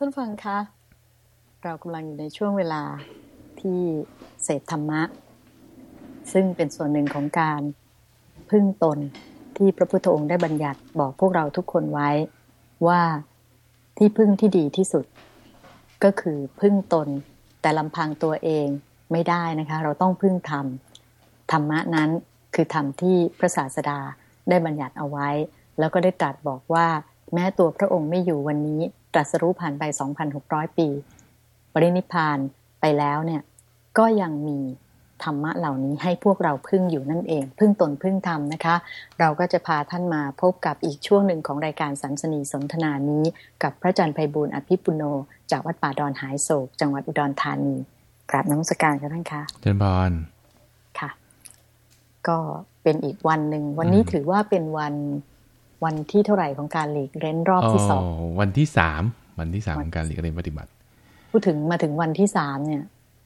ท่านฟังคะเรากำลังอยู่ในช่วงเวลาที่เสพธรรมะ ซึ่งเป็นส่วนหนึ่งของการพึ่งตนที่พระพุทธองค์ได้บัญญัติบอกพวกเราทุกคนไว้ว่าที่พึ่งที่ดีที่สุด ก็คือพึ่งตนแต่ลำพังตัวเองไม่ได้นะคะ เราต้องพึ่งธรรมธรรมะนั้นคือธรรมที่พระศาสดาได้บัญญัติเอาไว้ แล้วก็ได้ตรัสบอกว่า แม้ตัวพระองค์ไม่อยู่วันนี้ตรัสรู้ผ่านไป 2,600 ปี ปรินิพานไปแล้วเนี่ยก็ยังมีธรรมะเหล่านี้ให้พวกเราพึ่งอยู่นั่นเอง พึ่งตนพึ่งธรรมนะคะ เราก็จะพาท่านมาพบกับอีกช่วงหนึ่งของรายการสันสนีสนทนานี้ กับพระอาจารย์ไพบูลอภิปุโน จากวัดป่าดอนหายโศก จังหวัดอุดรธานีกราบน้ำสการกันท่านคะเจริญพรค่ะ ก็เป็นอีกวันหนึ่งวันนี้ถือว่าเป็นวัน วันที่เท่าไหร่ของการหลีกเร้นรอบที่สองวันที่สามวันที่สามของการหลีกเรียนปฏิบัติ พูดถึงมาถึงวันที่สามเนี่ย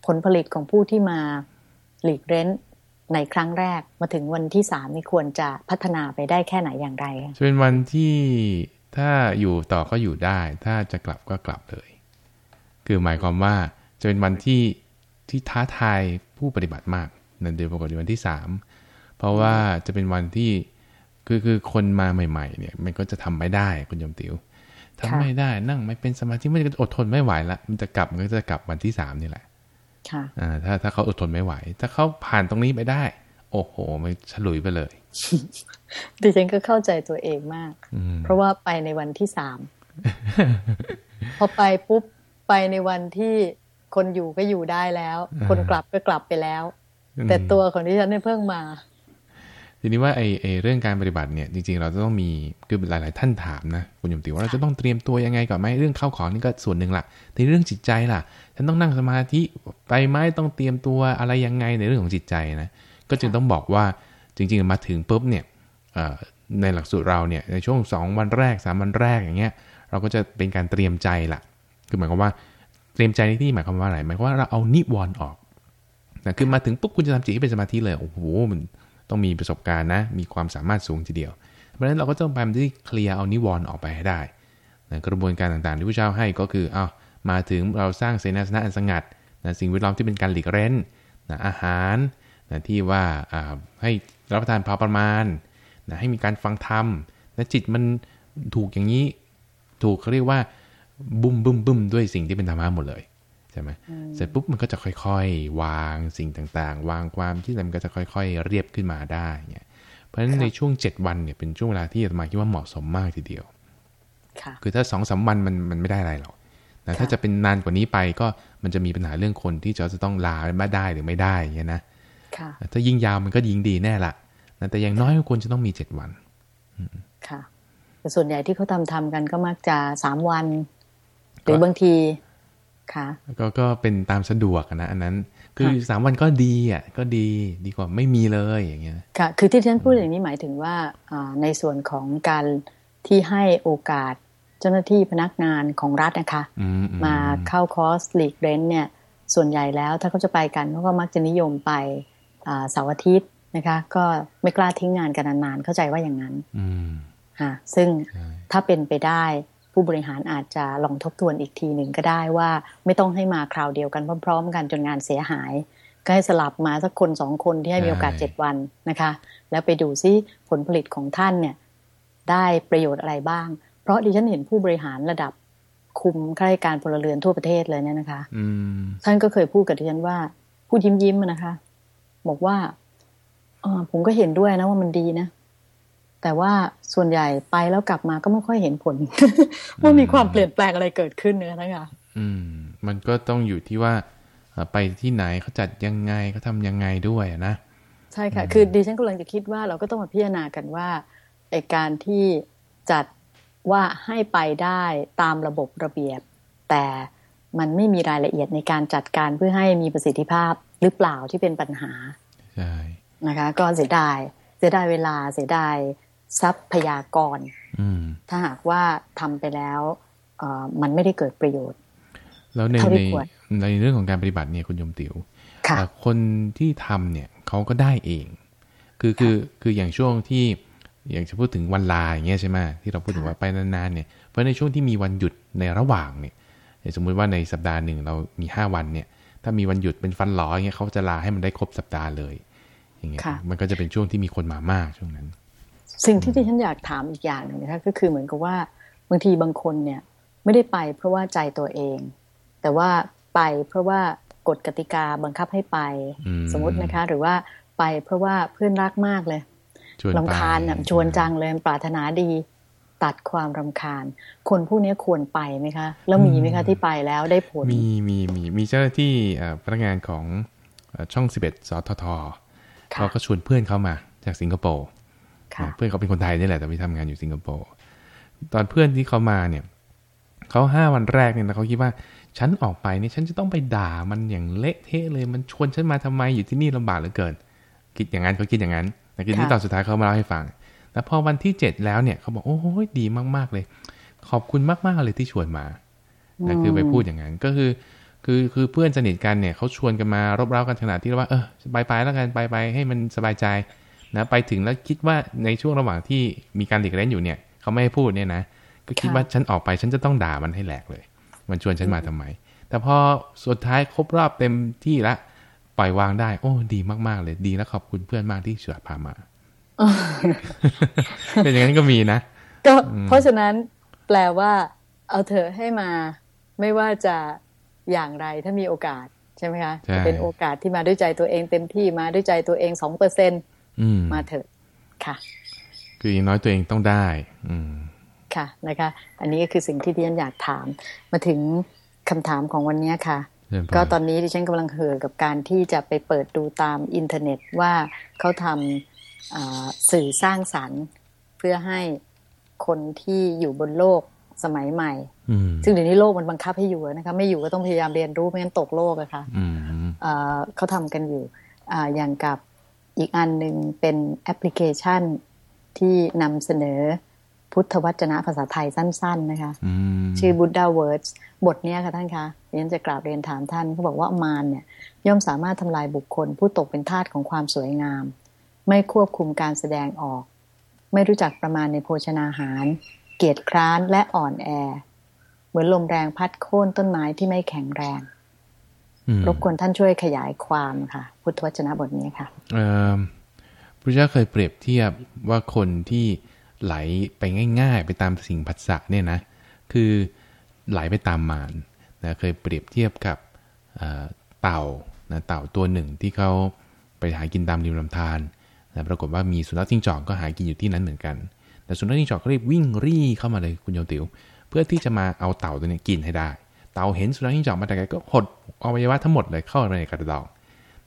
ผลผลิตของผู้ที่มาหลีกเร้นในครั้งแรกมาถึงวันที่สามนี่ควรจะพัฒนาไปได้แค่ไหนอย่างไรคะจะเป็นวันที่ถ้าอยู่ต่อก็อยู่ได้ ถ้าจะกลับก็กลับเลย คือหมายความว่าจะเป็นวันที่ที่ท้าทายผู้ปฏิบัติมากในเดือนปกติวันที่สามเพราะว่าจะเป็นวันที่ คือคือคนมาใหม่ๆ เนี่ย มันก็จะทำไม่ได้คุณยมติวทำไม่ได้นั่งไม่เป็นสมาธิมันจะอดทนไม่ไหวละมันจะกลับมันก็จะกลับวันที่สามนี่แหละค่ะอ่าถ้าถ้าเขาอดทนไม่ไหว ถ้าเขาผ่านตรงนี้ไปได้ โอ้โห มันฉลุยไปเลยดิฉันก็เข้าใจตัวเองมากอืมเพราะว่าไปในวันที่สามพอไปปุ๊บไปในวันที่คนอยู่ก็อยู่ได้แล้ว คนกลับก็กลับไปแล้ว แต่ตัวของดิฉันเนี่ยเพิ่งมา ทีนี้ว่าไอ้ไอ้เรื่องการปฏิบัติเนี่ยจริงๆ เราจะต้องมีคือหลาย ๆ ท่านถามนะคุณยมติว่าเราจะต้องเตรียมตัวยังไงก่อนไหมเรื่องเข้าของนี่ก็ส่วนหนึ่งละแต่เรื่องจิตใจล่ะฉันต้องนั่งสมาธิไปไหมต้องเตรียมตัวอะไรยังไงในเรื่องของจิตใจนะก็จึงต้องบอกว่าจริง ๆ มาถึงปุ๊บเนี่ยเอ่อในหลักสูตรเราเนี่ยในช่วง 2 วันแรก 3 วันแรกอย่างเงี้ยเราก็จะเป็นการเตรียมใจละคือหมายความว่าเตรียมใจในที่หมายความว่าอะไรหมายความว่าเราเอานิวรณ์ออกนะคือมาถึงปุ๊บคุณจะทำจิตให้เป็นสมาธิเลยโอ้โหมัน ต้องมีประสบการณ์นะ มีความสามารถสูงทีเดียว เพราะฉะนั้นเราก็ต้องพยายามที่เคลียร์เอานิวรณ์ออกไปให้ได้นะกระบวนการต่างๆ ที่พระเจ้าให้ก็คือเอามาถึงเราสร้างเสนาสนะอันสงัดนะสิ่งแวดล้อมที่เป็นการหลีกเร้นนะอาหารนะที่ว่าอ่าให้รับประทานพอประมาณนะให้มีการฟังธรรมนะจิตมันถูกอย่างนี้ ถูกเขาเรียกว่าบุ้มบุ้มบุ้มด้วยสิ่งที่เป็นธรรมะหมดเลย ใช่ไหมเสร็จปุ๊บมันก็จะค่อยๆ วางสิ่งต่างๆ วางความที่มันก็จะค่อยๆ เรียบขึ้นมาได้เนี่ยเพราะฉะนั้นในช่วง 7 วันเนี่ยเป็นช่วงเวลาที่อาตมาคิดว่าเหมาะสมมากทีเดียวค่ะคือถ้าสองสามวันมันมันไม่ได้อะไรหรอกนะถ้าจะเป็นนานกว่านี้ไปก็มันจะมีปัญหาเรื่องคนที่จะจะต้องลาไม่ได้หรือไม่ได้อย่างเงี้ยนะค่ะถ้ายิ่งยาวมันก็ยิ่งดีแน่ละนะแต่อย่างน้อยก็ควรจะต้องมีเจ็ดวันค่ะแต่ส่วนใหญ่ที่เขาทำทำกันก็มักจะสามวัน หรือบางที ค่ะก็ก็เป็นตามสะดวกอะนะอันนั้น คือสามวันก็ดีอะก็ดีดีกว่าไม่มีเลยอย่างเงี้ยค่ะ คือที่ฉันพูดอย่างนี้หมายถึงว่าอ่าในส่วนของการที่ให้โอกาสเจ้าหน้าที่พนักงานของรัฐนะคะอือืมาเข้าคอร์สหลีกเรนเนี่ย ส่วนใหญ่แล้วถ้าเขาจะไปกันเขาก็มักจะนิยมไปอ่าเสาร์อาทิตย์นะคะ ก็ไม่กล้าทิ้งงานกันนานๆเข้าใจว่าอย่างนั้นอืมค่ะซึ่งใช่ถ้าเป็นไปได้ ผู้บริหารอาจจะลองทบทวนอีกทีหนึ่งก็ได้ว่า ไม่ต้องให้มาคราวเดียวกันพร้อม ๆ กันจนงานเสียหาย ก็ให้สลับมาสักคนสองคนที่ให้มีโอกาสเจ็ดวันนะคะ แล้วไปดูซิผลผลิตของท่านเนี่ยได้ประโยชน์อะไรบ้าง เพราะดิฉันเห็นผู้บริหารระดับคุมข้าราชการพลเรือนทั่วประเทศเลยเนี่ยนะคะอืมท่านก็เคยพูดกับดิฉันว่าพูดยิ้มยิ้มๆอะนะคะ บอกว่าเออผมก็เห็นด้วยนะว่ามันดีนะ แต่ว่าส่วนใหญ่ไปแล้วกลับมาก็ไม่ค่อยเห็นผลว่ามีความเปลี่ยนแปลงอะไรเกิดขึ้นเนื้อนะคะอืม มันก็ต้องอยู่ที่ว่าเอ่อไปที่ไหนเขาจัดยังไงเขาทำยังไงด้วยอะนะใช่ค่ะคือดิฉันกำลังจะคิดว่าเราก็ต้องมาพิจารณากันว่าไอการที่จัดว่าให้ไปได้ตามระบบระเบียบ แต่มันไม่มีรายละเอียดในการจัดการเพื่อให้มีประสิทธิภาพหรือเปล่าที่เป็นปัญหาใช่นะคะ ก็เสียดายเสียดายเวลาเสียดาย ทรัพยากรอืมถ้าหากว่าทำไปแล้วเอ่อมันไม่ได้เกิดประโยชน์ แล้วในเท่าในที่ควรในเรื่องของการปฏิบัติเนี่ยคุณยมติวค่ะเอ่อคนที่ทำเนี่ยเขาก็ได้เอง คือคือคืออย่างช่วงที่อย่างจะพูดถึงวันลาอย่างเงี้ยใช่ไหมที่เราพูดถึงว่าไปนานๆเนี่ยเพราะในช่วงที่มีวันหยุดในระหว่างเนี่ยสมมุติว่าในสัปดาห์หนึ่งเรามีห้าวันเนี่ย ถ้ามีวันหยุดเป็นฟันหลออย่างเงี้ยเขาจะลาให้มันได้ครบสัปดาห์เลย อย่างเงี้ยค่ะมันก็จะเป็นช่วงที่มีคนมามากช่วงนั้น สิ่งที่ที่ฉันอยากถามอีกอย่างหนึ่งนะคะก็คือเหมือนกับว่าบางทีบางคนเนี่ยไม่ได้ไปเพราะว่าใจตัวเอง แต่ว่าไปเพราะว่ากฎกติกาบังคับให้ไปอืมสมมตินะคะ หรือว่าไปเพราะว่าเพื่อนรักมากเลยชวนไปลำคาญน่ะชวนจังเลยปรารถนาดี ตัดความรำคาญ คนพวกนี้ควรไปไหมคะ แล้วมีไหมคะที่ไปแล้วได้ผล มีมีมีมีเจ้าหน้าที่เอ่อพนักงานของเอ่อช่อง 11สททค่ะเขาก็ชวนเพื่อนเขามาจากสิงคโปร์ค่ะ เพื่อนเขาเป็นคนไทยนี่แหละแต่ไปทำงานอยู่สิงคโปร์ตอนเพื่อนที่เขามาเนี่ยเขาห้าวันแรกเนี่ยนะเขาคิดว่าฉันออกไปเนี่ยฉันจะต้องไปด่ามันอย่างเละเทะเลยมันชวนฉันมาทำไมอยู่ที่นี่ลำบากเหลือเกิน คิดอย่างนั้นเขาคิดอย่างนั้นแต่คือที่ค่ะตอนสุดท้ายเขามาเล่าให้ฟังแล้วพอวันที่เจ็ดแล้วเนี่ยเขาบอกโอ้ยดีมากๆเลย ขอบคุณมากๆเลยที่ชวนมานะคือไปพูดอย่างนั้นก็คือ คือคือเพื่อนสนิทกันเนี่ยเขาชวนกันมารบเร้ากันขนาดที่ว่าเออไปไปแล้วกันไปไปให้มันสบายใจ นะไปถึงแล้วคิดว่าในช่วงระหว่างที่มีการหลีกเล่นอยู่เนี่ยเขาไม่ให้พูดเนี่ยนะก็คิดค่ะว่าฉันออกไปฉันจะต้องด่ามันให้แหลกเลย มันชวนฉันมาทำไม แต่พอสุดท้ายครบรอบเต็มที่ละปล่อยวางได้ โอ้ ดีมากๆ เลยดีแล้วขอบคุณเพื่อนมากที่ชวนพามาเป็นอย่างนั้นก็มีนะก็เพราะฉะนั้นแปลว่า เอาเธอะให้มา ไม่ว่าจะอย่างไรถ้ามีโอกาสใช่ไหมคะใช่จะเป็นโอกาสที่มาด้วยใจตัวเองเต็มที่มาด้วยใจตัวเองสองเปอร์เซ็นอื มมาเถอะค่ะ คืออย่างน้อยตัวเองต้องได้ อืมค่ะนะคะ อันนี้ก็คือสิ่งที่ดิฉันอยากถาม มาถึงคำถามของวันนี้ค่ะเชิญพรก็ตอนนี้ดิฉันกำลังเห่อกับการที่จะไปเปิดดูตามอินเทอร์เน็ตว่าเขาทำอ่าสื่อสร้างสรรค์เพื่อให้คนที่อยู่บนโลกสมัยใหม่อืมซึ่งเดี๋ยวนี้โลกมันบังคับให้อยู่อะนะคะ ไม่อยู่ก็ต้องพยายามเรียนรู้ไม่งั้นตกโลกอะค่ะอืมเอ่อเขาทำกันอยู่อาอย่างกับ อีกอันหนึ่งเป็นแอปพลิเคชันที่นำเสนอพุทธวจนะภาษาไทยสั้น ๆ นะคะอืมชื่อ Buddha Words บทเนี้ยค่ะท่านคะดิฉันจะกราบเรียนถามท่านเขาบอกว่ามารเนี่ยย่อมสามารถทำลายบุคคล ผู้ตกเป็นทาสของความสวยงาม ไม่ควบคุมการแสดงออก ไม่รู้จักประมาณในโภชนาหาร เกียจคร้านและอ่อนแอ เหมือนลมแรงพัดโค่นต้นไม้ที่ไม่แข็งแรงอืม รบกวนท่านช่วยขยายความค่ะ พุทธวจนะบทนี้ค่ะเอ่อพระเจ้าเคยเปรียบเทียบว่าคนที่ไหลไปง่าย ๆ ไปตามสิ่งผัสสะเนี่ยนะ คือไหลไปตามมารนะเคยเปรียบเทียบกับเอ่อเต่านะเต่าตัวหนึ่งที่เขาไปหากินตามริมลำธารนะปรากฏว่ามีสุนัขจิ้งจอกก็หากินอยู่ที่นั้นเหมือนกัน แต่สุนัขจิ้งจอกก็รีบวิ่งรี่เข้ามาเลยคุณโยมติว๋วเพื่อที่จะมาเอาเต่าตัวเนี้กินให้ได้ เต่าเห็นสุนัขจิ้งจอกมาแต่ไกลก็หดอวัยวะทั้งหมดเลยเข้าในกระดอง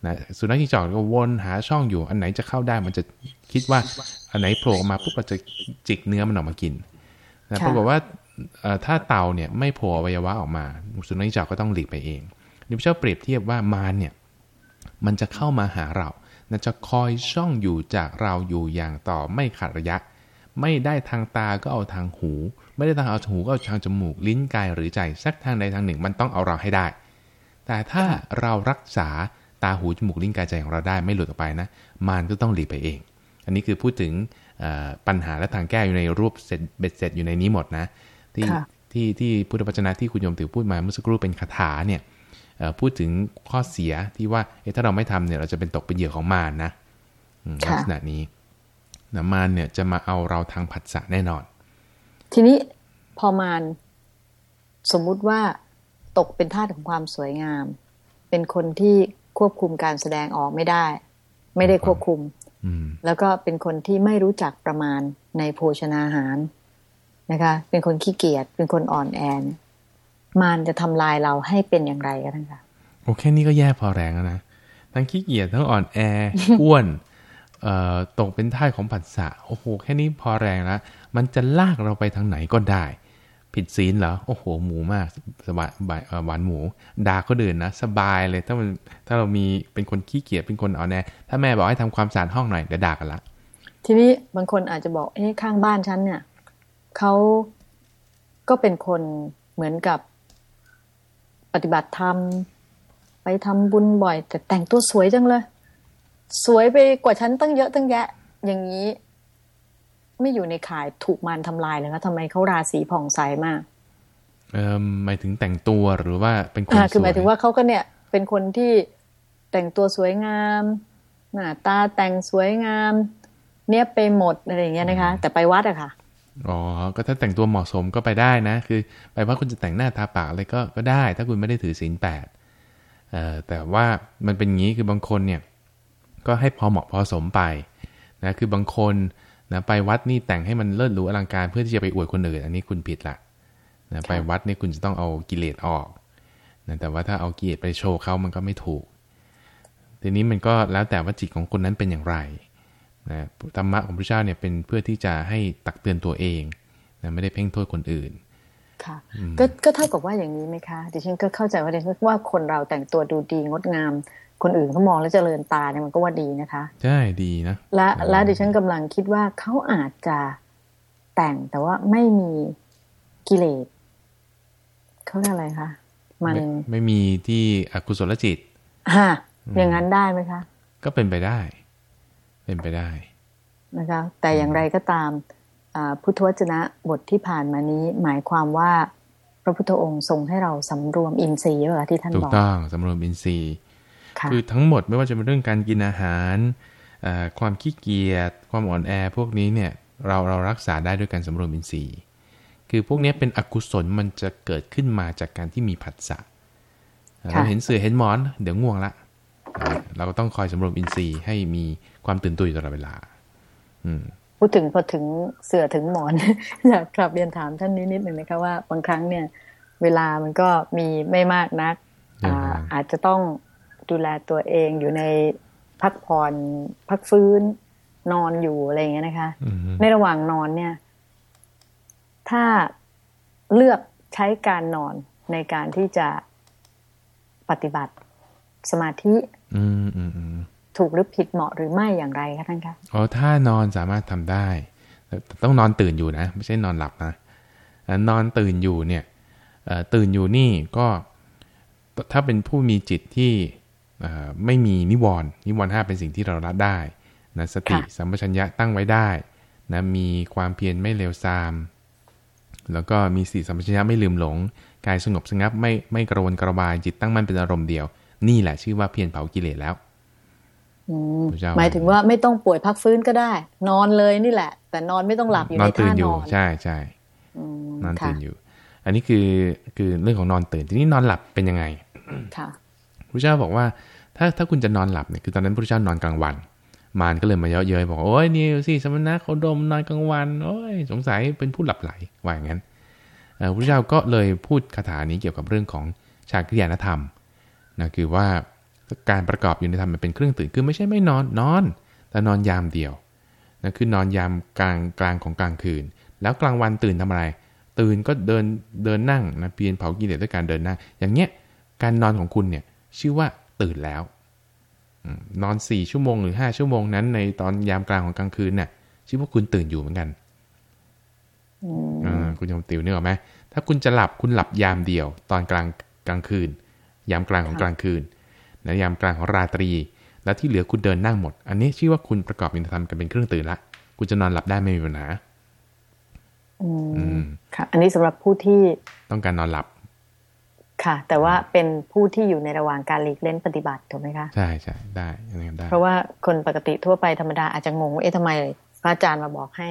นะสุนัขจิ้งจอกก็วนหาช่องอยู่อันไหนจะเข้าได้มันจะคิดว่าอันไหนโผล่ออกมาปุ๊บเราจะจิกเนื้อมันออกมากินนะค่ะปรากฏว่าเอ่อถ้าเต่าเนี่ยไม่โผล่อวัยวะออกมา สุนัขจิ้งจอกก็ต้องหลีกไปเองนี่พระเจ้าเปรียบเทียบว่ามารเนี่ยมันจะเข้ามาหาเรานะจะคอยช่องอยู่จากเราอยู่อย่างต่อไม่ขาดระยะ ไม่ได้ทางตาก็เอาทางหู ไม่ได้ทางเอาหูก็เอาทางจมูกลิ้นกายหรือใจสักทางใดทางหนึ่ง มันต้องเอาเราให้ได้ แต่ถ้าเรารักษาตาหูจมูกลิ้นกายใจของเราได้ไม่หลุดออกไปนะ มารก็ต้องหลีกไปเอง อันนี้คือพูดถึงเอ่อปัญหาและทางแก้อยู่ในรูปเสร็จเบ็ดเสร็จอยู่ในนี้หมดนะ ที่ค่ะที่ที่พุทธวจนะที่คุณโยมติวพูดมาเมื่อสักครู่เป็นคาถาเนี่ยเอ่อพูดถึงข้อเสียที่ว่าเอ๊ะถ้าเราไม่ทำเนี่ยเราจะเป็นตกเป็นเหยื่อของมารนะอืมค่ะลักษณะนี้นะมารเนี่ยจะมาเอาเราทางผัสสะแน่นอน ทีนี้พอมารสมมุติว่าตกเป็นทาสของความสวยงาม เป็นคนที่ควบคุมการแสดงออกไม่ได้ ไม่ได้ควบคุมอืมแล้วก็เป็นคนที่ไม่รู้จักประมาณในโภชนาหารนะคะ เป็นคนขี้เกียจเป็นคนอ่อนแอเนี่ยมารจะทำลายเราให้เป็นอย่างไรกันท่านคะโอแค่นี้ก็แย่พอแรงแล้วนะทั้งขี้เกียจทั้งอ่อนแออ้วนเอ่อ ตกเป็นท่าสของผัสสะโอ้โหแค่นี้พอแรงแล้วมันจะลากเราไปทางไหนก็ได้ ผิดศีลเหรอโอ้โหหมูมากสบายหวานหมูด่าก็เดินนะ สบายเลยถ้ามันถ้าเรามีเป็นคนขี้เกียจเป็นคนอ่อนแอถ้าแม่บอกให้ทำความสะอาดห้องหน่อยเดี๋ยวด่ากันละ ทีนี้บางคนอาจจะบอกเอ้ข้างบ้านฉันเนี่ยเขาก็เป็นคนเหมือนกับปฏิบัติธรรมไปทำบุญบ่อย แต่แต่งตัวสวยจังเลย สวยไปกว่าฉันตั้งเยอะตั้งแยะ อย่างนี้ ไม่อยู่ในข่ายถูกมารทำลายเลยคะทำไมเขาราศีผ่องใสมากเอ่อหมายถึงแต่งตัวหรือว่าเป็นคนอ่าสคือหมาวยยถึงว่าเขาก็เนี่ย เป็นคนที่แต่งตัวสวยงามหน้าตาแต่งสวยงาม เนี่ยไปหมดอะไรอย่างเงี้ยนะคะ แต่ไปวัดอะค่ะอ๋อ ก็ถ้าแต่งตัวเหมาะสมก็ไปได้นะ คือไปว่าคุณจะแต่งหน้าทาปากอะไรก็ก็ได้ ถ้าคุณไม่ได้ถือศีลแปดเอ่อแต่ว่ามันเป็นงี้คือบางคนเนี่ย ก็ให้พอเหมาะพอสมไปนะคือบางคนนะไปวัดนี่แต่งให้มันเลิศหรูอลังการเพื่อที่จะไปอวดคนอื่น อันนี้คุณผิดละนะไปวัดนี่คุณจะต้องเอากิเลสออกนะแต่ว่าถ้าเอากิเลสไปโชว์เขามันก็ไม่ถูก ทีนี้มันก็แล้วแต่ว่าจิตของคนนั้นเป็นอย่างไรนะธรรมะของพระเจ้าเนี่ยเป็นเพื่อที่จะให้ตักเตือนตัวเองนะไม่ได้เพ่งโทษคนอื่นค่ะก็ก็เท่ากับว่าอย่างนี้ไหมคะดิฉันก็เข้าใจว่าดิฉันว่าคนเราแต่งตัวดูดีงดงาม คนอื่นเขามองแล้วเจริญตาเนี่ยมันก็ว่าดีนะคะ ใช่ดีนะและและดิฉันกำลังคิดว่าเขาอาจจะแต่งแต่ว่าไม่มีกิเลสเขาเรียกอะไรคะมันไม่ไม่มีที่อกุศลจิตฮะอย่างนั้นได้ไหมคะ ก็เป็นไปได้ เป็นไปได้นะคะ แต่อย่างไรก็ตามอ่าพุทธวจนะบทที่ผ่านมานี้ หมายความว่าพระพุทธองค์ทรงให้เราสำรวมอินทรีย์เหรอที่ท่านถูบกอกต้องสำรวมอินทรีย์ ค่ะคือทั้งหมดไม่ว่าจะเป็นเรื่องการกินอาหารเอ่อความขี้เกียจความอ่อนแอพวกนี้เนี่ยเราเรารักษาได้ด้วยการสำรวมอินทรีย์ คือพวกนี้เป็นอกุศลมันจะเกิดขึ้นมาจากการที่มีผัสสะเราเห็นเสือเห็นหมอน เดี๋ยวง่วงละ เราก็ต้องคอยสำรวมอินทรีย์ให้มีความตื่นตัวอยู่ตลอดเวลา อืมพูดถึงพอถึงเสือถึงหมอนอยากกลับเรียนถามท่านนี้นิดหนึ่งนะคะว่าบางครั้งเนี่ย เวลามันก็มีไม่มากนักอืมอาอาจจะต้อง ดูแลตัวเองอยู่ในพักผ่อนพักฟื้นนอนอยู่อะไรอย่างเงี้ยนะคะอืมในระหว่างนอนเนี่ย ถ้าเลือกใช้การนอนในการที่จะปฏิบัติสมาธิอืมอืมอืมถูกหรือผิดเหมาะหรือไม่อย่างไรคะท่านคะอ๋อถ้านอนสามารถทำได้แต่แต่ต้องนอนตื่นอยู่นะ ไม่ใช่นอนหลับนะอ่านอนตื่นอยู่เนี่ยเอ่อตื่นอยู่นี่ก็ถ้าเป็นผู้มีจิตที่เอ่อ ไม่มีนิวรณ์นิวรณ์ห้าเป็นสิ่งที่เราละได้นะสติสัมปชัญญะตั้งไว้ได้นะมีความเพียรไม่เลวทราม แล้วก็มีสติสัมปชัญญะไม่ลืมหลง กายสงบสงับไม่ไม่กระวนกระวายจิตตั้งมั่นเป็นอารมณ์เดียว นี่แหละชื่อว่าเพียรเผากิเลสแล้วอืมพระเจ้าหมายถึงว่าไม่ต้องป่วยพักฟื้นก็ได้ นอนเลยนี่แหละ แต่นอนไม่ต้องหลับอยู่นในอนตื่ท่านอยู่นอนใช่ใช่อืมนอนค่ะตื่นอยู่ อันนี้คือคือเรื่องของนอนตื่นทีนี้นอนหลับเป็นยังไงค่ะพระเจ้าบอกว่า ถ้าถ้าคุณจะนอนหลับเนี่ยคือตอนนั้นพระเจ้านอนกลางวัน มารก็เลยมาเยาะเย้ยบอกว่าโอ้ยนี่สิสมณะโคดมนอนกลางวันโอ้ยสงสัยเป็นผู้หลับไหลว่าอย่างนั้นพระเจ้าก็เลยพูดคาถานี้เกี่ยวกับเรื่องของชาคริยานธรรมนะคือว่าการประกอบอยู่ในธรรมมันเป็นเครื่องตื่นคือไม่ใช่ไม่นอนนอน แต่นอนยามเดียวนะคือนอนยามกลางกลางของกลางคืน แล้วกลางวันตื่นทำอะไร ตื่นก็เดินเดินนั่งนะเพียรเผากิเลสด้วยการเดินนั่งอย่างเงี้ยการนอนของคุณเนี่ยชื่อว่า ตื่นแล้วอืมนอนสี่ชั่วโมงหรือห้าชั่วโมงนั้น ในตอนยามกลางของกลางคืนเนี่ยชื่อว่าคุณตื่นอยู่เหมือนกันอืมอ่าคุณยมติวนึกออกไหมถ้าคุณจะหลับคุณหลับยามเดียว ตอนกลางกลางคืน ยามกลางของกลางคืนนะยามกลางของราตรี แล้วที่เหลือคุณเดินนั่งหมด อันนี้ชื่อว่าคุณประกอบอินทธรรมกันเป็นเครื่องตื่นละคุณจะนอนหลับได้ไม่มีปัญหาอืมอืมค่ะ อันนี้สำหรับผู้ที่ต้องการนอนหลับ ค่ะ แต่ว่าเป็นผู้ที่อยู่ในระหว่างการหลีกเล่นปฏิบัติถูกไหมคะใช่ใช่ได้อันนี้ได้ เพราะว่าคนปกติทั่วไปธรรมดาอาจจะงงว่าเอ๊ะทำไมพระอาจารย์มาบอกให้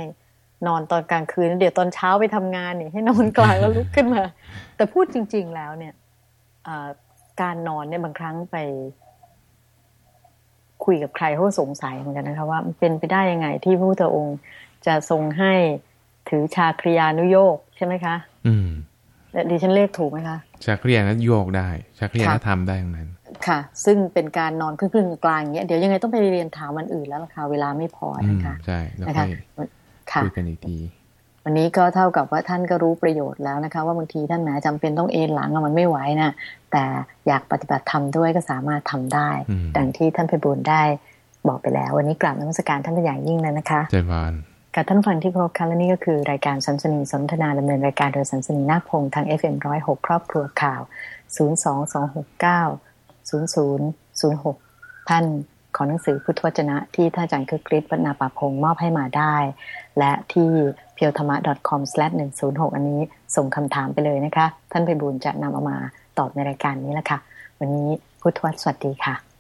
นอนตอนกลางคืนแล้วเดี๋ยวตอนเช้าไปทำงานเนี่ยให้นอนกลางแล้วลุกขึ้นมา แต่พูดจริง ๆ แล้วเนี่ยเอ่อการนอนเนี่ยบางครั้งไป คุยกับใครเขาก็สงสัยเหมือนกันนะคะว่ามันเป็นไปได้ยังไงที่พระพุทธองค์จะทรงให้ถือชาคริยานุโยกใช่ไหมคะ อืมและ ดิฉันเลขถูกไหมคะชักเรียนนั้นโยกได้ชักเรียนนั้นค่ะทำได้ทั้งนั้น ค่ะ ซึ่งเป็นการนอนครึ่งๆกลางๆอย่างเงี้ยเดี๋ยวยังไงต้องไปเรียนถามวันอื่นแล้วล่ะค่ะเวลาไม่พออืมนะคะใช่แล้วนะค่คะอยค่ะคุยกันอีกทีวันนี้ก็เท่ากับว่าท่านก็รู้ประโยชน์แล้วนะคะ ว่าบางทีท่านแหมจำเป็นต้องเอนหลังอะมันไม่ไหวนะแต่อยากปฏิบัติธรรมด้วยก็สามารถทำได้อืมดังที่ท่านไพบูลย์ได้บอกไปแล้ว วันนี้กราบนมัสการท่านเป็นอย่างยิ่งเลยนะคะเจริญ กับท่านฟังที่ครพค่ะและนี่ก็คือรายการสันสนีสนทนาดำเนินรายการโดยสันสนีนาคพงศ์ทาง FM106 ครอบครัวข่าว 022690006 ท่านขอหนังสือพุทธวจนะที่ท่านอาจารย์คือกริชวัฒนาปาพงมอบให้มาได้ และที่ p e o t h a m a c o m 1 0 6อันนี้ส่งคำถามไปเลยนะคะ ท่านไปบุญจะนำเอามาตอบในรายการนี้แหละค่ะ วันนี้พุทธวสวัสดีค่ะ